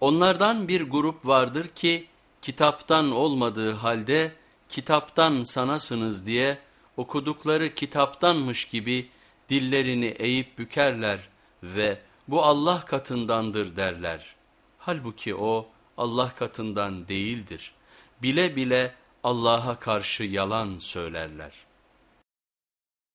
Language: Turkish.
Onlardan bir grup vardır ki kitaptan olmadığı halde kitaptan sanasınız diye okudukları kitaptanmış gibi dillerini eğip bükerler ve bu Allah katındandır derler. Halbuki o Allah katından değildir. Bile bile Allah'a karşı yalan söylerler.